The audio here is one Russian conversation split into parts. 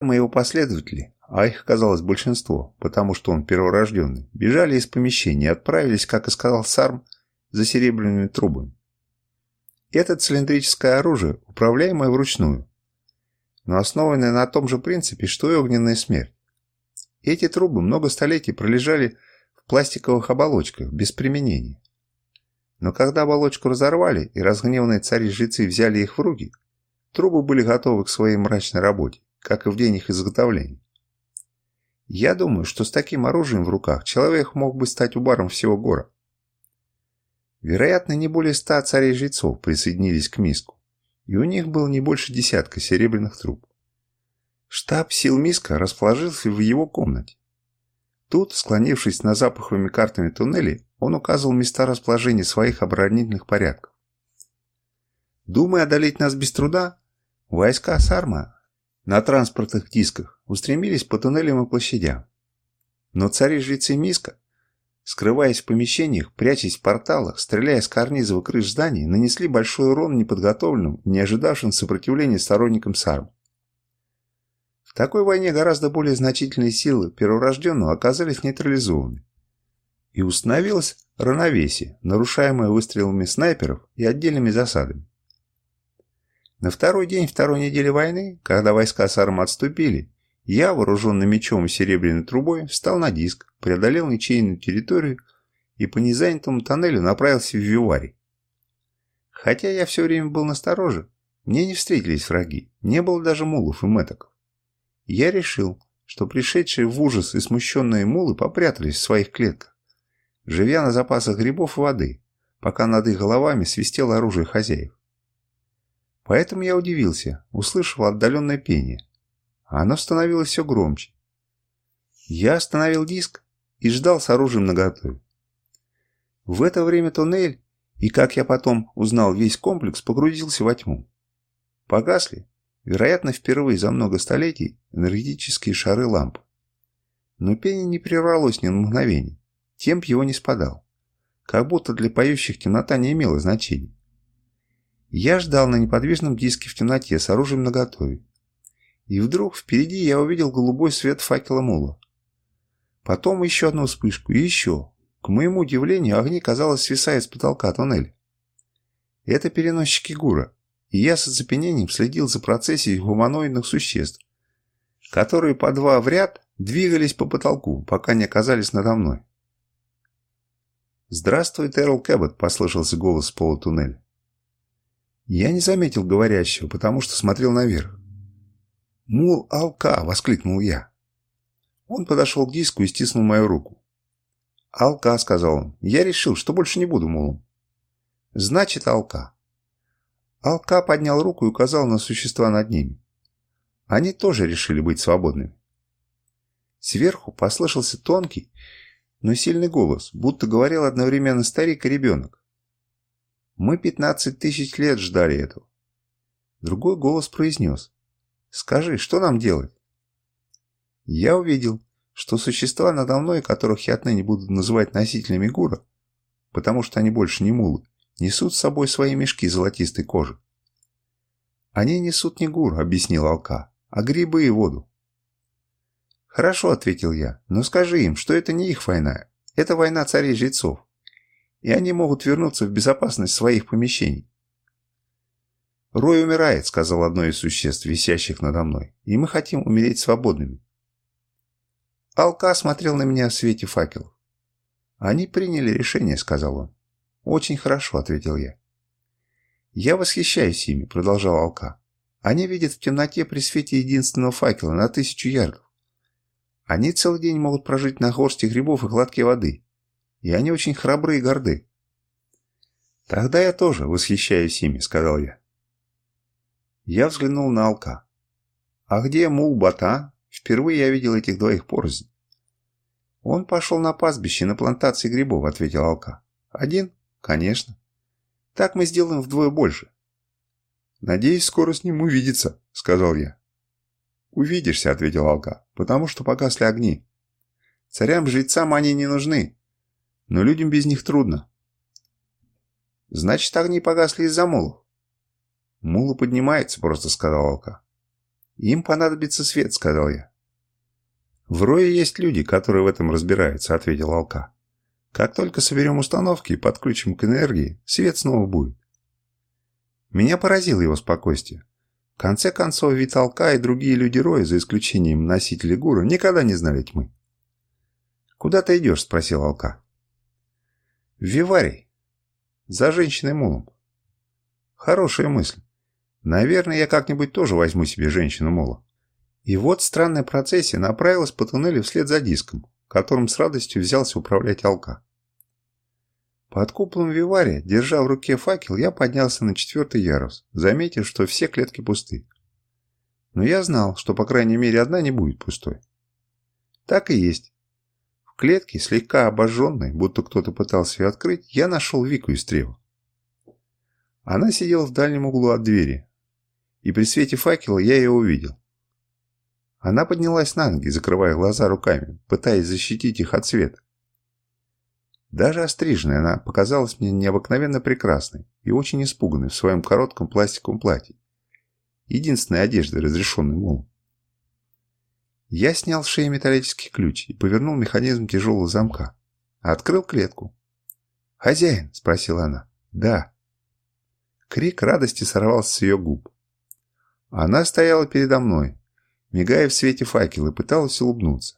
Моего последователи, а их оказалось большинство, потому что он перворожденный, бежали из помещения и отправились, как и сказал Сарм, за серебряными трубами. Это цилиндрическое оружие, управляемое вручную, но основанное на том же принципе, что и огненная смерть. Эти трубы много столетий пролежали в пластиковых оболочках, без применения. Но когда оболочку разорвали и разгневанные цари-жрецы взяли их в руки, трубы были готовы к своей мрачной работе как и в день их изготовления. Я думаю, что с таким оружием в руках человек мог бы стать убаром всего гора. Вероятно, не более ста царей-жрецов присоединились к Миску, и у них было не больше десятка серебряных труб. Штаб сил Миска расположился в его комнате. Тут, склонившись на запаховыми картами туннелей, он указывал места расположения своих оборонительных порядков. Думая одолеть нас без труда, войска Сарма на транспортных дисках устремились по туннелям и площадям. Но цари-жрецы Миска, скрываясь в помещениях, прячась в порталах, стреляя с карнизов и крыш зданий, нанесли большой урон неподготовленным, не ожидавшим сопротивления сторонникам сарм. В такой войне гораздо более значительные силы перворожденного оказались нейтрализованы. И установилось равновесие, нарушаемое выстрелами снайперов и отдельными засадами. На второй день второй недели войны, когда войска Сарма отступили, я, вооруженный мечом и серебряной трубой, встал на диск, преодолел ничейную территорию и по незанятому тоннелю направился в Вивари. Хотя я все время был настороже, мне не встретились враги, не было даже мулов и мэток. Я решил, что пришедшие в ужас и смущенные мулы попрятались в своих клетках, живя на запасах грибов и воды, пока над их головами свистело оружие хозяев. Поэтому я удивился, услышал отдаленное пение. Оно становилось все громче. Я остановил диск и ждал с оружием наготове. В это время туннель, и, как я потом узнал, весь комплекс погрузился во тьму. Погасли, вероятно, впервые за много столетий, энергетические шары ламп. Но пение не прервалось ни на мгновение, темп его не спадал. Как будто для поющих темнота не имела значения. Я ждал на неподвижном диске в темноте с оружием наготове. И вдруг впереди я увидел голубой свет факела мула. Потом еще одну вспышку и еще. К моему удивлению, огни, казалось, свисают с потолка туннеля. Это переносчики Гура, и я с оцепенением следил за процессией гуманоидных существ, которые по два в ряд двигались по потолку, пока не оказались надо мной. «Здравствуй, Терл Кэббот, — послышался голос с пола туннеля. Я не заметил говорящего, потому что смотрел наверх. «Мул Алка!» — воскликнул я. Он подошел к диску и стиснул мою руку. «Алка!» — сказал он. «Я решил, что больше не буду мулом». «Значит, Алка!» Алка поднял руку и указал на существа над ними. Они тоже решили быть свободными. Сверху послышался тонкий, но сильный голос, будто говорил одновременно старик и ребенок. Мы 15 тысяч лет ждали этого. Другой голос произнес. Скажи, что нам делать? Я увидел, что существа надо мной, которых я отныне буду называть носителями гура, потому что они больше не мулы, несут с собой свои мешки золотистой кожи. «Они несут не гур», — объяснил Алка, — «а грибы и воду». «Хорошо», — ответил я, — «но скажи им, что это не их война, это война царей-жрецов и они могут вернуться в безопасность своих помещений. «Рой умирает», — сказал одно из существ, висящих надо мной, — «и мы хотим умереть свободными». Алка смотрел на меня в свете факелов. «Они приняли решение», — сказал он. «Очень хорошо», — ответил я. «Я восхищаюсь ими», — продолжал Алка. «Они видят в темноте при свете единственного факела на тысячу ярдов. Они целый день могут прожить на горсти грибов и гладкой воды, и они очень храбры и горды. «Тогда я тоже восхищаюсь ими», — сказал я. Я взглянул на Алка. «А где Мулбата?» Впервые я видел этих двоих порознь. «Он пошел на пастбище, на плантации грибов», — ответил Алка. «Один?» «Конечно. Так мы сделаем вдвое больше». «Надеюсь, скоро с ним увидится», — сказал я. «Увидишься», — ответил Алка, — «потому что погасли огни. Царям-жрецам они не нужны, но людям без них трудно. Значит, огни погасли из-за мулов. Мула поднимается, просто сказал Алка. Им понадобится свет, сказал я. В Рое есть люди, которые в этом разбираются, ответил Алка. Как только соберем установки и подключим к энергии, свет снова будет. Меня поразило его спокойствие. В конце концов, Виталка и другие люди Роя, за исключением носителей гуру, никогда не знали тьмы. «Куда ты идешь?» – спросил Алка. Виварий. За женщиной молом. Хорошая мысль. Наверное, я как-нибудь тоже возьму себе женщину мола. И вот странная процессия направилась по туннелю вслед за диском, которым с радостью взялся управлять Алка. Под куполом Вивария, держа в руке факел, я поднялся на четвертый ярус, заметив, что все клетки пусты. Но я знал, что по крайней мере одна не будет пустой. Так и есть клетке, слегка обожженной, будто кто-то пытался ее открыть, я нашел Вику из Истреву. Она сидела в дальнем углу от двери, и при свете факела я ее увидел. Она поднялась на ноги, закрывая глаза руками, пытаясь защитить их от света. Даже остриженная она показалась мне необыкновенно прекрасной и очень испуганной в своем коротком пластиковом платье. Единственной одеждой, разрешенной молом. Я снял с шеи металлический ключ и повернул механизм тяжелого замка. Открыл клетку. «Хозяин?» – спросила она. «Да». Крик радости сорвался с ее губ. Она стояла передо мной, мигая в свете факела, пыталась улыбнуться.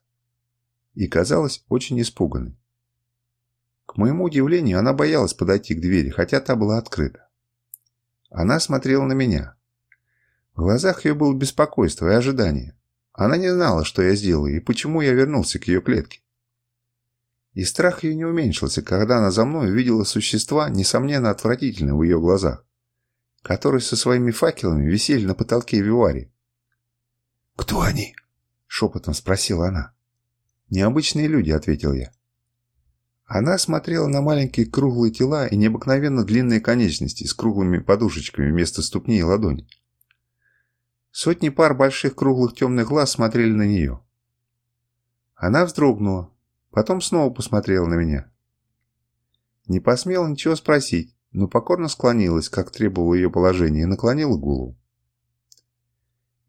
И казалась очень испуганной. К моему удивлению, она боялась подойти к двери, хотя та была открыта. Она смотрела на меня. В глазах ее было беспокойство и ожидание. Она не знала, что я сделаю и почему я вернулся к ее клетке. И страх ее не уменьшился, когда она за мной увидела существа, несомненно отвратительные в ее глазах, которые со своими факелами висели на потолке вивари. «Кто они?» – шепотом спросила она. «Необычные люди», – ответил я. Она смотрела на маленькие круглые тела и необыкновенно длинные конечности с круглыми подушечками вместо ступней и ладоней. Сотни пар больших круглых темных глаз смотрели на нее. Она вздрогнула, потом снова посмотрела на меня. Не посмела ничего спросить, но покорно склонилась, как требовало ее положение, и наклонила голову.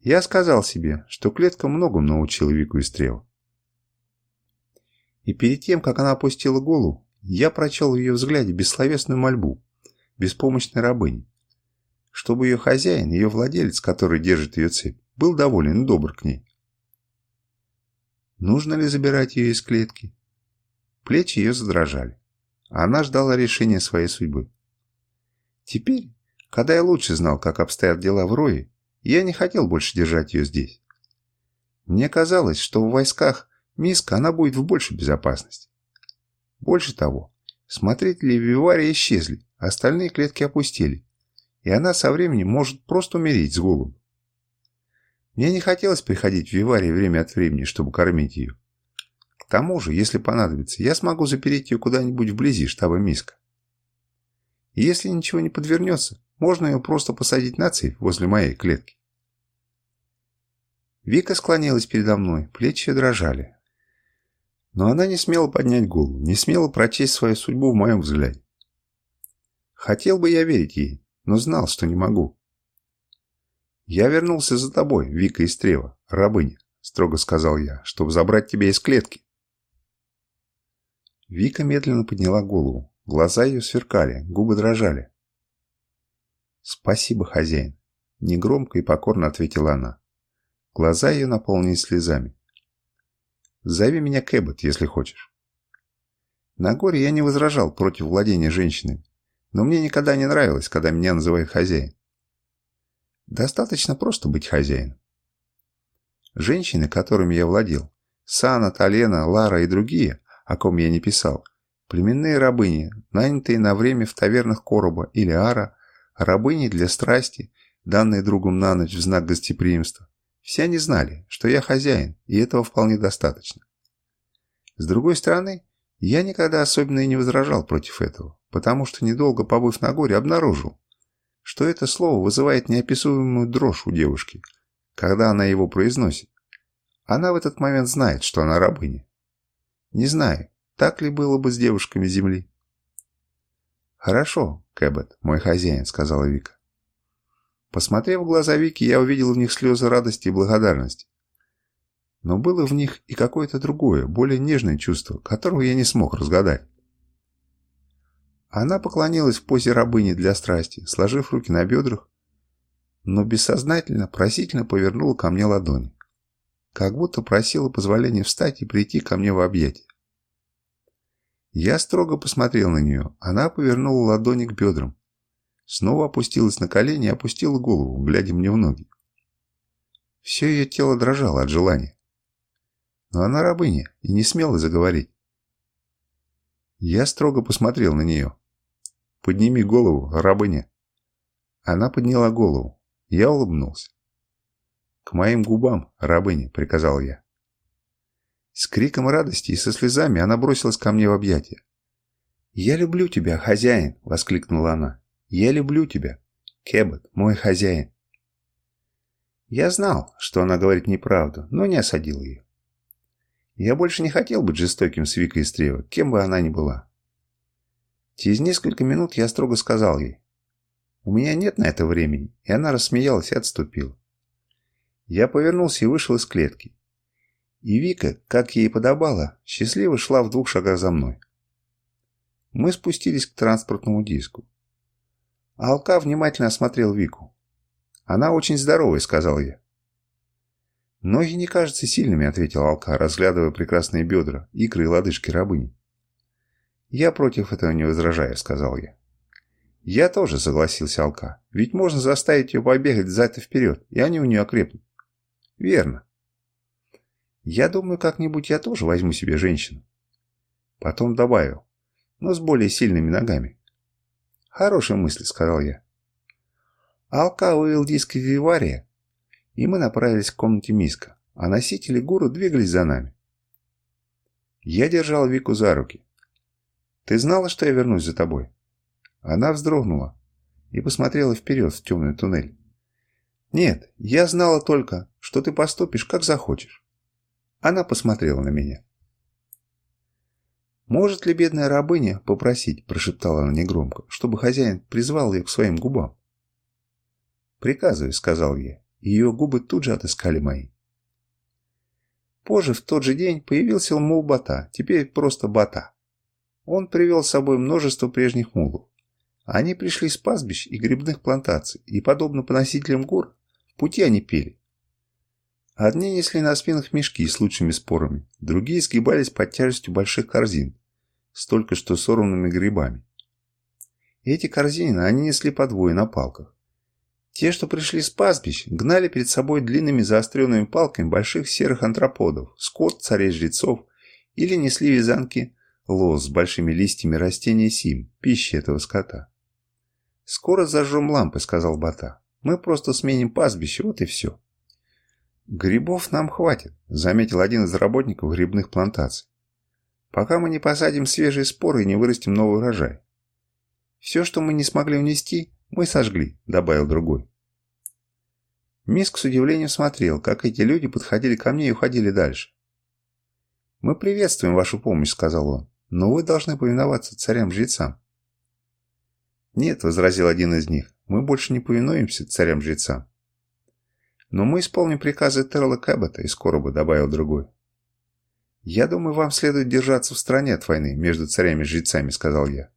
Я сказал себе, что клетка многому научила Вику Истреву. И перед тем, как она опустила голову, я прочел в ее взгляде бессловесную мольбу, беспомощной рабыни чтобы ее хозяин, ее владелец, который держит ее цепь, был доволен и добр к ней. Нужно ли забирать ее из клетки? Плечи ее задрожали. Она ждала решения своей судьбы. Теперь, когда я лучше знал, как обстоят дела в Рое, я не хотел больше держать ее здесь. Мне казалось, что в войсках Миска она будет в большей безопасности. Больше того, смотрители вивария исчезли, остальные клетки опустили, и она со временем может просто умереть с голоду. Мне не хотелось приходить в Виварий время от времени, чтобы кормить ее. К тому же, если понадобится, я смогу запереть ее куда-нибудь вблизи штаба Миска. И если ничего не подвернется, можно ее просто посадить на цепь возле моей клетки. Вика склонилась передо мной, плечи дрожали. Но она не смела поднять голову, не смела прочесть свою судьбу в моем взгляде. Хотел бы я верить ей, но знал, что не могу. «Я вернулся за тобой, Вика Истрева, рабыня», — строго сказал я, — «чтобы забрать тебя из клетки». Вика медленно подняла голову. Глаза ее сверкали, губы дрожали. «Спасибо, хозяин», — негромко и покорно ответила она. Глаза ее наполнились слезами. «Зови меня Кэббет, если хочешь». На горе я не возражал против владения женщинами. Но мне никогда не нравилось, когда меня называют хозяин. Достаточно просто быть хозяином. Женщины, которыми я владел, Сана, Талена, Лара и другие, о ком я не писал, племенные рабыни, нанятые на время в тавернах Короба или Ара, рабыни для страсти, данные другом на ночь в знак гостеприимства. Все они знали, что я хозяин, и этого вполне достаточно. С другой стороны, я никогда особенно и не возражал против этого, потому что, недолго побыв на горе, обнаружил, что это слово вызывает неописуемую дрожь у девушки, когда она его произносит. Она в этот момент знает, что она рабыня. Не знаю, так ли было бы с девушками земли. «Хорошо, Кэббет, мой хозяин», — сказала Вика. Посмотрев в глаза Вики, я увидел в них слезы радости и благодарности. Но было в них и какое-то другое, более нежное чувство, которого я не смог разгадать. Она поклонилась в позе рабыни для страсти, сложив руки на бедрах, но бессознательно, просительно повернула ко мне ладони. Как будто просила позволения встать и прийти ко мне в объятия. Я строго посмотрел на нее. Она повернула ладони к бедрам. Снова опустилась на колени и опустила голову, глядя мне в ноги. Все ее тело дрожало от желания но она рабыня и не смела заговорить. Я строго посмотрел на нее. «Подними голову, рабыня». Она подняла голову. Я улыбнулся. «К моим губам, рабыня», — приказал я. С криком радости и со слезами она бросилась ко мне в объятия. «Я люблю тебя, хозяин!» — воскликнула она. «Я люблю тебя! Кэббот, мой хозяин!» Я знал, что она говорит неправду, но не осадил ее. Я больше не хотел быть жестоким с Викой Истрева, кем бы она ни была. Через несколько минут я строго сказал ей. «У меня нет на это времени», и она рассмеялась и отступила. Я повернулся и вышел из клетки. И Вика, как ей подобало, счастливо шла в двух шагах за мной. Мы спустились к транспортному диску. Алка внимательно осмотрел Вику. «Она очень здоровая», — сказал я. «Ноги не кажутся сильными», — ответил Алка, разглядывая прекрасные бедра, икры и лодыжки рабыни. «Я против этого не возражаю», — сказал я. «Я тоже», — согласился Алка. «Ведь можно заставить ее побегать взад и вперед, и они у нее окрепнут». «Верно». «Я думаю, как-нибудь я тоже возьму себе женщину». Потом добавил, но с более сильными ногами. «Хорошая мысль», — сказал я. Алка вывел диск из вивария, и мы направились к комнате Миска, а носители гуру двигались за нами. Я держал Вику за руки. «Ты знала, что я вернусь за тобой?» Она вздрогнула и посмотрела вперед в темный туннель. «Нет, я знала только, что ты поступишь, как захочешь». Она посмотрела на меня. «Может ли бедная рабыня попросить?» – прошептала она негромко, чтобы хозяин призвал ее к своим губам. «Приказывай», – сказал я, ее губы тут же отыскали мои. Позже, в тот же день, появился мул Бата, теперь просто Бата. Он привел с собой множество прежних мулов. Они пришли с пастбищ и грибных плантаций, и, подобно поносителям гор, в пути они пели. Одни несли на спинах мешки с лучшими спорами, другие сгибались под тяжестью больших корзин, столько, что сорванными грибами. Эти корзины они несли по двое на палках. Те, что пришли с пастбищ, гнали перед собой длинными заостренными палками больших серых антроподов, скот, царей-жрецов, или несли вязанки лоз с большими листьями растения сим, пищи этого скота. «Скоро зажжем лампы», — сказал Бата. «Мы просто сменим пастбище, вот и все». «Грибов нам хватит», — заметил один из работников грибных плантаций. «Пока мы не посадим свежие споры и не вырастим новый урожай. Все, что мы не смогли унести. Мы сожгли», — добавил другой. Миск с удивлением смотрел, как эти люди подходили ко мне и уходили дальше. «Мы приветствуем вашу помощь», — сказал он, — «но вы должны повиноваться царям-жрецам». «Нет», — возразил один из них, — «мы больше не повинуемся царям-жрецам». «Но мы исполним приказы Терла Кэббета скоро бы, — добавил другой. «Я думаю, вам следует держаться в стороне от войны между царями-жрецами», — сказал я.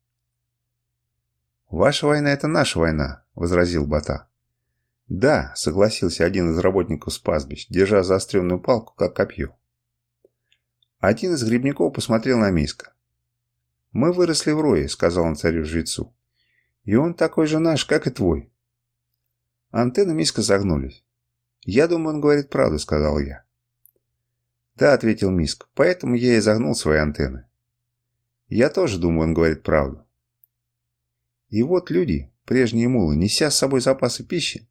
«Ваша война – это наша война», – возразил Бата. «Да», – согласился один из работников с пастбищ, держа заостренную палку, как копье. Один из грибников посмотрел на Миска. «Мы выросли в рое», – сказал он царю-жрецу. «И он такой же наш, как и твой». Антенны Миска загнулись. «Я думаю, он говорит правду», – сказал я. «Да», – ответил Миск, – «поэтому я и загнул свои антенны». «Я тоже думаю, он говорит правду. И вот люди, прежние мулы, неся с собой запасы пищи,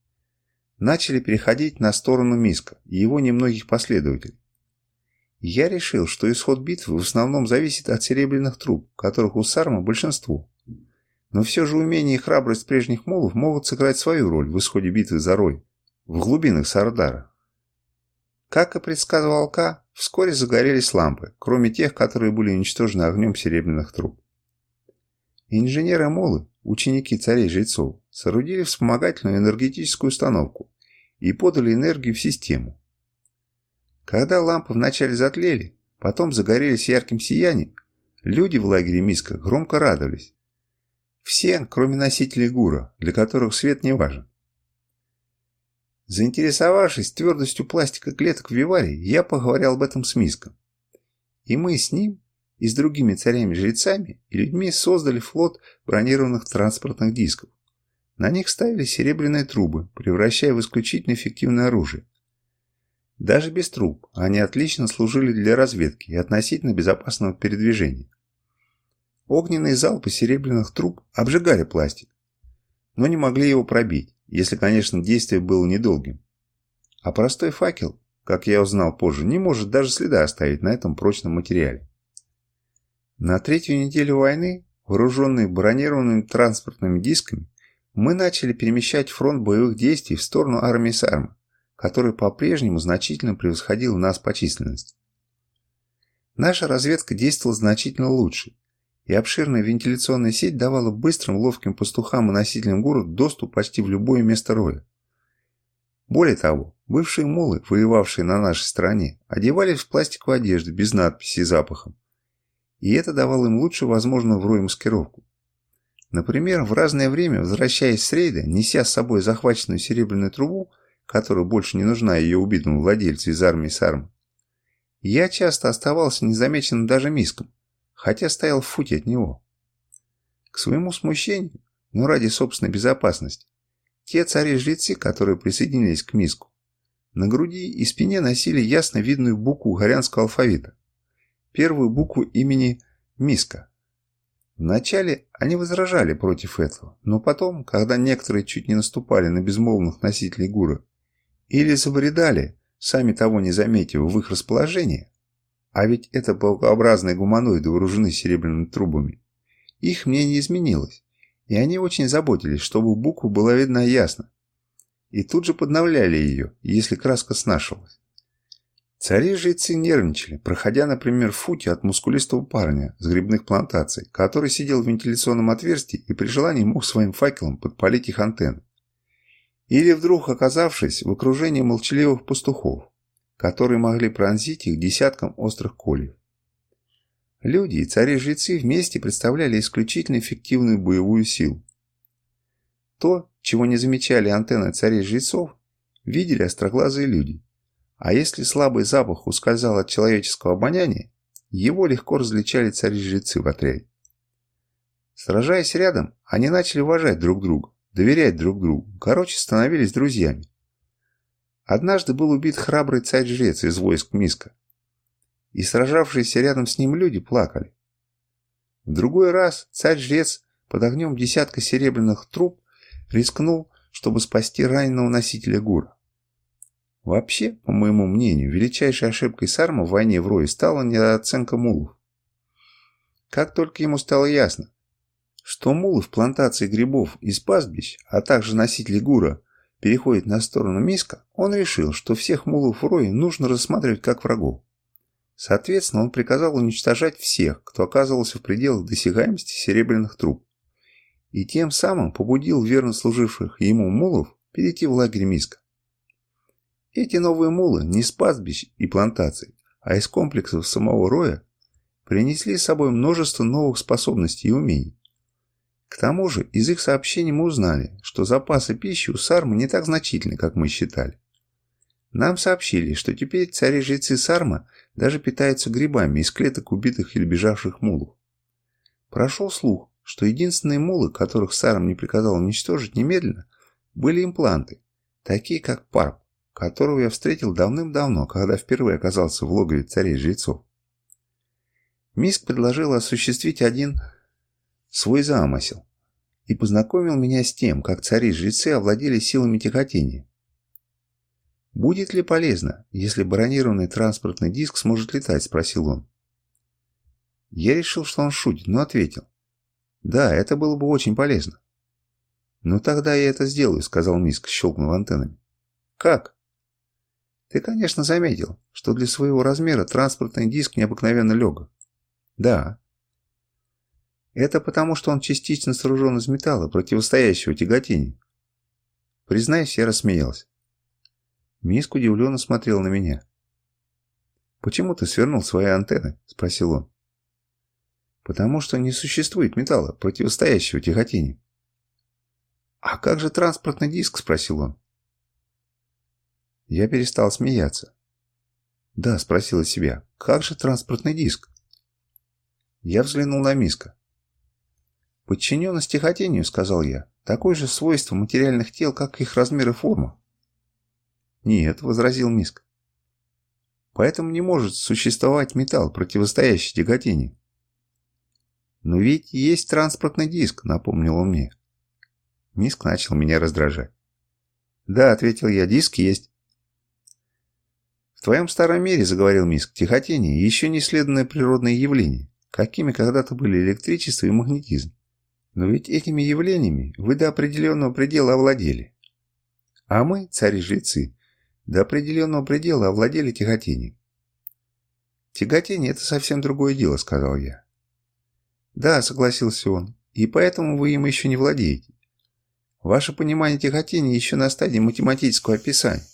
начали переходить на сторону Миска и его немногих последователей. Я решил, что исход битвы в основном зависит от серебряных труб, которых у Сарма большинство. Но все же умение и храбрость прежних молов могут сыграть свою роль в исходе битвы за Рой, в глубинах Сардара. Как и предсказывал Ка, вскоре загорелись лампы, кроме тех, которые были уничтожены огнем серебряных труб. Инженеры Молы, ученики царей-жрецов, соорудили вспомогательную энергетическую установку и подали энергию в систему. Когда лампы вначале затлели, потом загорелись ярким сиянием, люди в лагере Миска громко радовались. Все, кроме носителей гура, для которых свет не важен. Заинтересовавшись твердостью пластика клеток в виваре, я поговорил об этом с Миском. И мы с ним и с другими царями-жрецами и людьми создали флот бронированных транспортных дисков. На них ставили серебряные трубы, превращая в исключительно эффективное оружие. Даже без труб они отлично служили для разведки и относительно безопасного передвижения. Огненные залпы серебряных труб обжигали пластик, но не могли его пробить, если, конечно, действие было недолгим. А простой факел, как я узнал позже, не может даже следа оставить на этом прочном материале. На третью неделю войны, вооруженные бронированными транспортными дисками, мы начали перемещать фронт боевых действий в сторону армии Сарма, которая по-прежнему значительно превосходила нас по численности. Наша разведка действовала значительно лучше, и обширная вентиляционная сеть давала быстрым, ловким пастухам и носителям города доступ почти в любое место роя. Более того, бывшие мулы, воевавшие на нашей стороне, одевались в пластиковую одежду без надписи и запахом, и это давало им лучшую возможную в маскировку. Например, в разное время, возвращаясь с рейда, неся с собой захваченную серебряную трубу, которая больше не нужна ее убитому владельцу из армии Сарм, я часто оставался незамеченным даже миском, хотя стоял в футе от него. К своему смущению, но ради собственной безопасности, те цари-жрецы, которые присоединились к миску, на груди и спине носили ясно видную букву горянского алфавита, первую букву имени Миска. Вначале они возражали против этого, но потом, когда некоторые чуть не наступали на безмолвных носителей гура или забредали, сами того не заметив, в их расположении, а ведь это паукообразные гуманоиды вооружены серебряными трубами, их мнение изменилось, и они очень заботились, чтобы буква была видна ясно, и тут же подновляли ее, если краска снашивалась. Цари-жрецы нервничали, проходя, например, в футе от мускулистого парня с грибных плантаций, который сидел в вентиляционном отверстии и при желании мог своим факелом подпалить их антенны. Или вдруг оказавшись в окружении молчаливых пастухов, которые могли пронзить их десятком острых кольев. Люди и цари-жрецы вместе представляли исключительно эффективную боевую силу. То, чего не замечали антенны царей-жрецов, видели остроглазые люди, а если слабый запах ускользал от человеческого обоняния, его легко различали цари-жрецы в отряде. Сражаясь рядом, они начали уважать друг друга, доверять друг другу, короче, становились друзьями. Однажды был убит храбрый царь-жрец из войск Миска, и сражавшиеся рядом с ним люди плакали. В другой раз царь-жрец под огнем десятка серебряных труб рискнул, чтобы спасти раненого носителя гура. Вообще, по моему мнению, величайшей ошибкой Сарма в войне в Рое стала недооценка мулов. Как только ему стало ясно, что мулы в плантации грибов из пастбищ, а также носители гура, переходят на сторону Миска, он решил, что всех мулов в Рое нужно рассматривать как врагов. Соответственно, он приказал уничтожать всех, кто оказывался в пределах досягаемости серебряных труб. И тем самым побудил верно служивших ему мулов перейти в лагерь Миска. Эти новые мулы не с пастбищ и плантаций, а из комплексов самого роя принесли с собой множество новых способностей и умений. К тому же из их сообщений мы узнали, что запасы пищи у Сармы не так значительны, как мы считали. Нам сообщили, что теперь цари-жрецы Сарма даже питаются грибами из клеток убитых или бежавших мулов. Прошел слух, что единственные мулы, которых Сарм не приказал уничтожить немедленно, были импланты, такие как парп которого я встретил давным-давно, когда впервые оказался в логове царей-жрецов. Миск предложил осуществить один свой замысел и познакомил меня с тем, как цари-жрецы овладели силами тяготения. «Будет ли полезно, если баронированный транспортный диск сможет летать?» – спросил он. Я решил, что он шутит, но ответил. «Да, это было бы очень полезно». «Ну тогда я это сделаю», – сказал Миск, щелкнув антеннами. «Как?» Ты, конечно, заметил, что для своего размера транспортный диск необыкновенно легок. Да. Это потому, что он частично сооружен из металла, противостоящего тяготению. Признайся, я рассмеялся. Миск удивленно смотрел на меня. «Почему ты свернул свои антенны?» – спросил он. «Потому что не существует металла, противостоящего тяготению». «А как же транспортный диск?» – спросил он. Я перестал смеяться. Да, спросила себя, как же транспортный диск? Я взглянул на Миска. Подчинено стихотению, сказал я, такое же свойство материальных тел, как их размер и форма. Нет, возразил Миск. Поэтому не может существовать металл, противостоящий тяготению. «Но ведь есть транспортный диск», — напомнил он мне. Миск начал меня раздражать. «Да», — ответил я, — «диск есть». «В твоем старом мире, — заговорил Миск, — тихотение – еще не исследованное природное явление, какими когда-то были электричество и магнетизм. Но ведь этими явлениями вы до определенного предела овладели. А мы, цари-жрецы, до определенного предела овладели тяготением. «Тяготение – это совсем другое дело», – сказал я. «Да», – согласился он, – «и поэтому вы им еще не владеете. Ваше понимание тяготения еще на стадии математического описания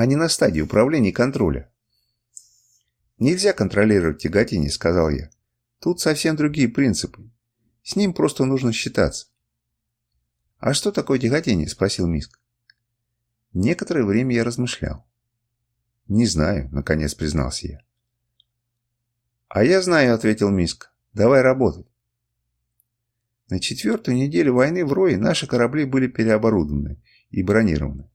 а не на стадии управления и контроля. «Нельзя контролировать тяготение», — сказал я. «Тут совсем другие принципы. С ним просто нужно считаться». «А что такое тяготение?» — спросил Миск. Некоторое время я размышлял. «Не знаю», — наконец признался я. «А я знаю», — ответил Миск. «Давай работать». На четвертую неделю войны в Рое наши корабли были переоборудованы и бронированы.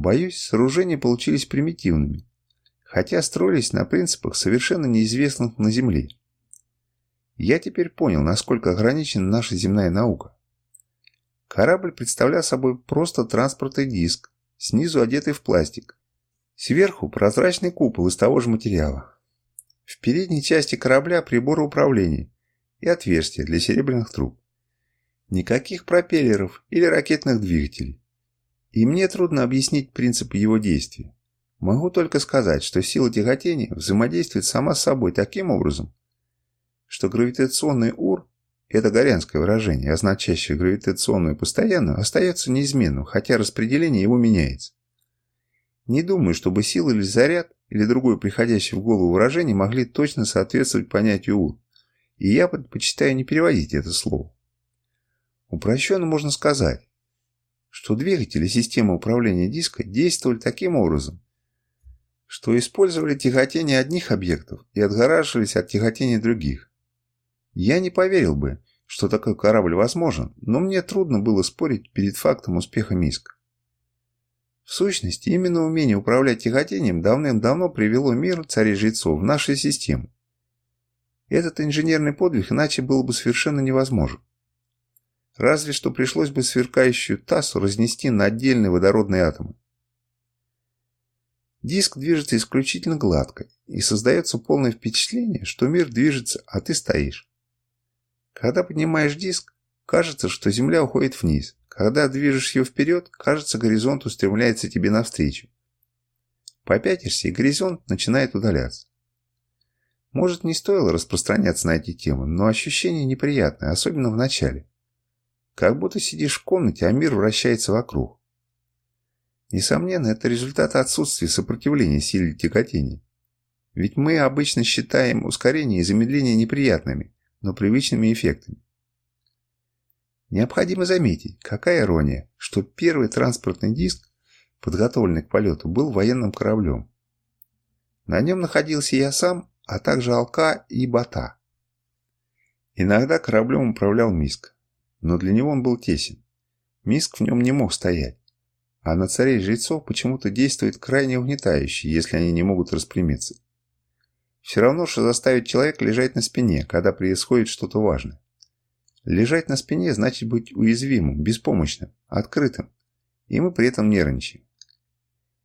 Боюсь, сооружения получились примитивными, хотя строились на принципах, совершенно неизвестных на Земле. Я теперь понял, насколько ограничена наша земная наука. Корабль представлял собой просто транспортный диск, снизу одетый в пластик, сверху прозрачный купол из того же материала. В передней части корабля приборы управления и отверстия для серебряных труб. Никаких пропеллеров или ракетных двигателей. И мне трудно объяснить принцип его действия. Могу только сказать, что сила тяготения взаимодействует сама с собой таким образом, что гравитационный ур – это горянское выражение, означающее гравитационную постоянную, остается неизменным, хотя распределение его меняется. Не думаю, чтобы сила или заряд, или другое приходящее в голову выражение могли точно соответствовать понятию ур, и я предпочитаю не переводить это слово. Упрощенно можно сказать, что двигатели системы управления диска действовали таким образом, что использовали тяготение одних объектов и отгораживались от тяготения других. Я не поверил бы, что такой корабль возможен, но мне трудно было спорить перед фактом успеха Миска. В сущности, именно умение управлять тяготением давным-давно привело мир царей-жрецов в нашей систему. Этот инженерный подвиг иначе было бы совершенно невозможен. Разве что пришлось бы сверкающую тассу разнести на отдельные водородные атомы. Диск движется исключительно гладко, и создается полное впечатление, что мир движется, а ты стоишь. Когда поднимаешь диск, кажется, что Земля уходит вниз. Когда движешь ее вперед, кажется, горизонт устремляется тебе навстречу. Попятишься, и горизонт начинает удаляться. Может, не стоило распространяться на эти темы, но ощущение неприятное, особенно в начале. Как будто сидишь в комнате, а мир вращается вокруг. Несомненно, это результат отсутствия сопротивления силе тяготения. Ведь мы обычно считаем ускорение и замедление неприятными, но привычными эффектами. Необходимо заметить, какая ирония, что первый транспортный диск, подготовленный к полету, был военным кораблем. На нем находился я сам, а также Алка и Бата. Иногда кораблем управлял Миск но для него он был тесен. Миск в нем не мог стоять. А на царей жрецов почему-то действует крайне угнетающе, если они не могут распрямиться. Все равно, что заставить человека лежать на спине, когда происходит что-то важное. Лежать на спине значит быть уязвимым, беспомощным, открытым. И мы при этом нервничаем.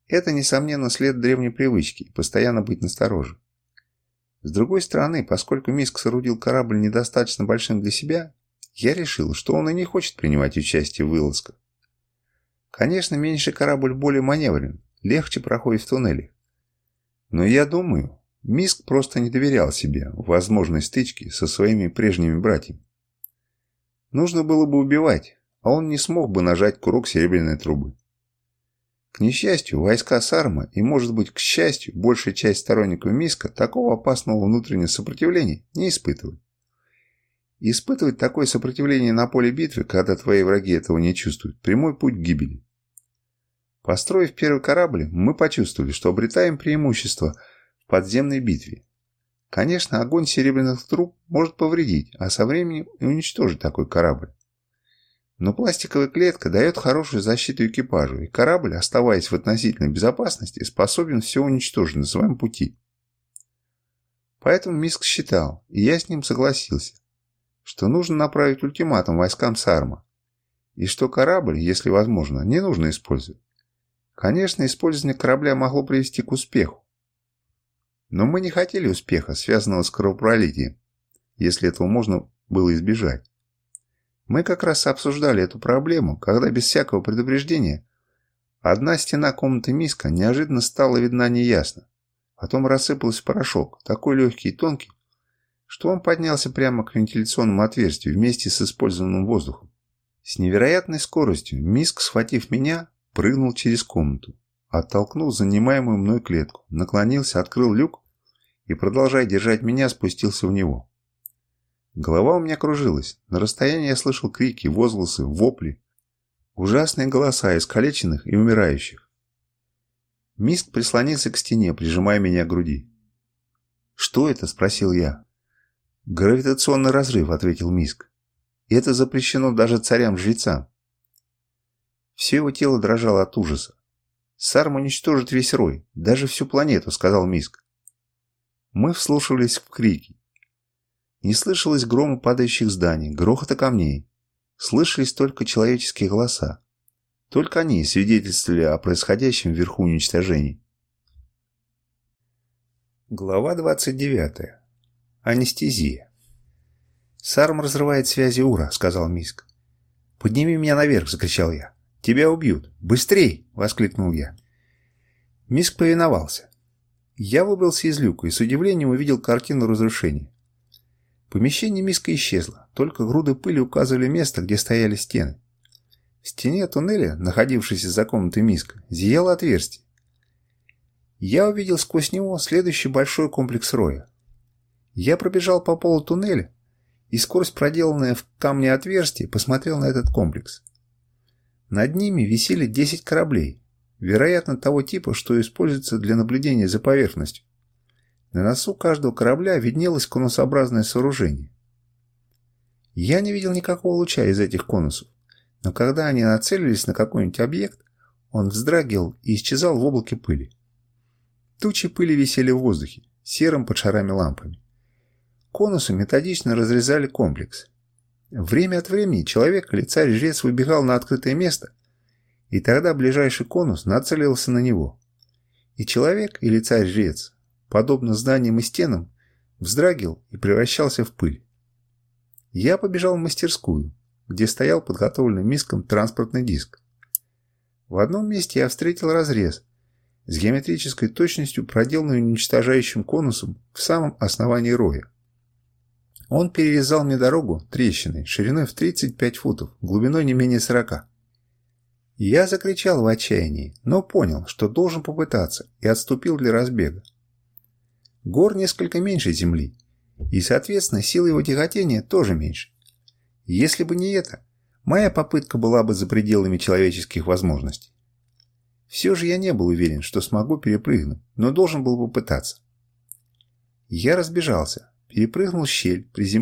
Это, несомненно, след древней привычки – постоянно быть настороже. С другой стороны, поскольку Миск соорудил корабль недостаточно большим для себя, я решил, что он и не хочет принимать участие в вылазках. Конечно, меньше корабль более маневрен, легче проходит в туннеле. Но я думаю, Миск просто не доверял себе в возможной стычке со своими прежними братьями. Нужно было бы убивать, а он не смог бы нажать курок серебряной трубы. К несчастью, войска Сарма и, может быть, к счастью, большая часть сторонников Миска такого опасного внутреннего сопротивления не испытывали. Испытывать такое сопротивление на поле битвы, когда твои враги этого не чувствуют, прямой путь к гибели. Построив первый корабль, мы почувствовали, что обретаем преимущество в подземной битве. Конечно, огонь серебряных труб может повредить, а со временем и уничтожить такой корабль. Но пластиковая клетка дает хорошую защиту экипажу, и корабль, оставаясь в относительной безопасности, способен все уничтожить на своем пути. Поэтому Миск считал, и я с ним согласился, что нужно направить ультиматум войскам Сарма, и что корабль, если возможно, не нужно использовать. Конечно, использование корабля могло привести к успеху. Но мы не хотели успеха, связанного с кровопролитием, если этого можно было избежать. Мы как раз обсуждали эту проблему, когда без всякого предупреждения одна стена комнаты Миска неожиданно стала видна неясно, потом рассыпался порошок, такой легкий и тонкий, что он поднялся прямо к вентиляционному отверстию вместе с использованным воздухом. С невероятной скоростью Миск, схватив меня, прыгнул через комнату, оттолкнул занимаемую мной клетку, наклонился, открыл люк и, продолжая держать меня, спустился в него. Голова у меня кружилась, на расстоянии я слышал крики, возгласы, вопли, ужасные голоса искалеченных и умирающих. Миск прислонился к стене, прижимая меня к груди. «Что это?» – спросил я. «Гравитационный разрыв», — ответил Миск. И «Это запрещено даже царям-жрецам». Все его тело дрожало от ужаса. «Сарм уничтожит весь рой, даже всю планету», — сказал Миск. Мы вслушивались в крики. Не слышалось грома падающих зданий, грохота камней. Слышались только человеческие голоса. Только они свидетельствовали о происходящем вверху уничтожении. Глава 29. Анестезия. «Сарм разрывает связи Ура», — сказал Миск. «Подними меня наверх», — закричал я. «Тебя убьют! Быстрей!» — воскликнул я. Миск повиновался. Я выбрался из люка и с удивлением увидел картину разрушения. Помещение миска исчезло, только груды пыли указывали место, где стояли стены. В стене туннеля, находившейся за комнатой миска, зияло отверстие. Я увидел сквозь него следующий большой комплекс роя. Я пробежал по полу туннеля и сквозь проделанная в камне отверстие посмотрел на этот комплекс. Над ними висели 10 кораблей, вероятно того типа, что используется для наблюдения за поверхностью. На носу каждого корабля виднелось конусообразное сооружение. Я не видел никакого луча из этих конусов, но когда они нацелились на какой-нибудь объект, он вздрагивал и исчезал в облаке пыли. Тучи пыли висели в воздухе, серым под шарами лампами конусы методично разрезали комплекс. Время от времени человек, или царь жрец выбегал на открытое место, и тогда ближайший конус нацелился на него. И человек, и лицарь, жрец, подобно зданиям и стенам, вздрагивал и превращался в пыль. Я побежал в мастерскую, где стоял подготовленный миском транспортный диск. В одном месте я встретил разрез, с геометрической точностью проделанный уничтожающим конусом в самом основании роя. Он перерезал мне дорогу трещиной, шириной в 35 футов, глубиной не менее 40. Я закричал в отчаянии, но понял, что должен попытаться, и отступил для разбега. Гор несколько меньше земли, и, соответственно, сила его тяготения тоже меньше. Если бы не это, моя попытка была бы за пределами человеческих возможностей. Все же я не был уверен, что смогу перепрыгнуть, но должен был попытаться. Я разбежался, перепрыгнул щель, приземлился